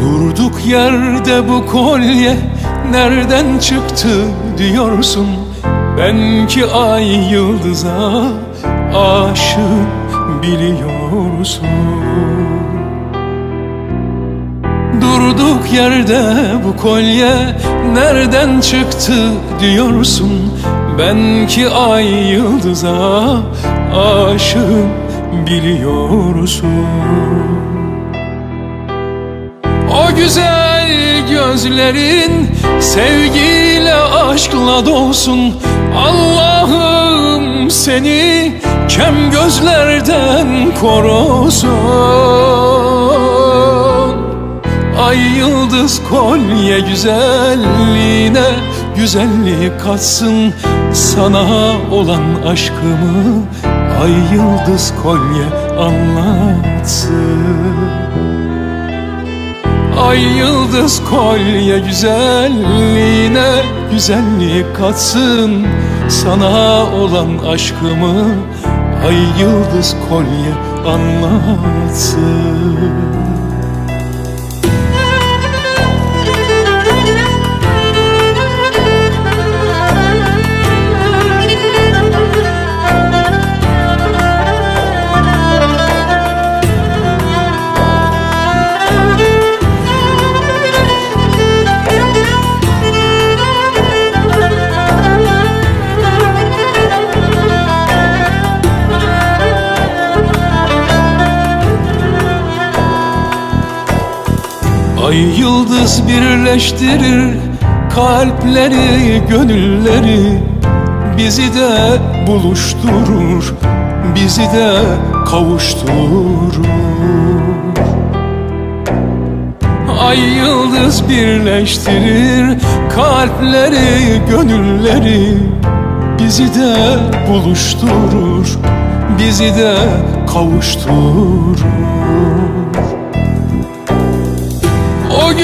Durduk yerde bu kolye nereden çıktı diyorsun? Ben ki ay yıldıza aşık biliyorsun. Durduk yerde bu kolye nereden çıktı diyorsun? Ben ki ay yıldıza aşığım biliyorsun. O güzel gözlerin sevgiyle aşkla dolsun. Allah'ım seni kem gözlerden korusun Ay yıldız kolye güzelliğine güzellik katsın Sana olan aşkımı. Ay yıldız kolye anlatsın. Ay yıldız kolye güzelliğine güzellik katsın Sana olan aşkımı. Ay yıldız kolye anlatsın Ay yıldız birleştirir kalpleri, gönülleri. Bizi de buluşturur, bizi de kavuşturur. Ay yıldız birleştirir kalpleri, gönülleri. Bizi de buluşturur, bizi de kavuşturur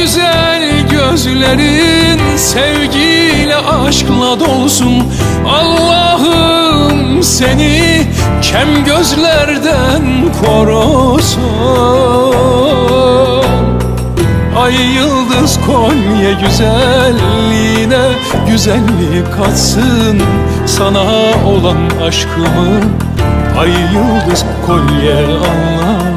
güzel gözlerin sevgiyle aşkla dolsun. Allah'ım seni kem gözlerden korusun. Ay yıldız kolye güzelliğine güzellik katsın. Sana olan aşkımı ay yıldız kolye anlatsın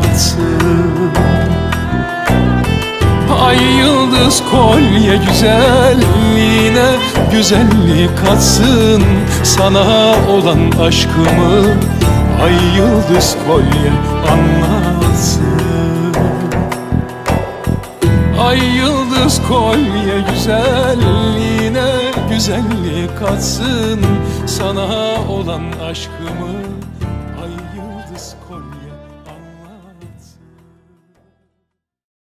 kolye güzelliğine güzellik katsın Sana olan aşkımı? Ay yıldız kolye anlatsın. Ay yıldız kolye güzelliğine güzellik katsın Sana olan aşkımı. Ay yıldız kolye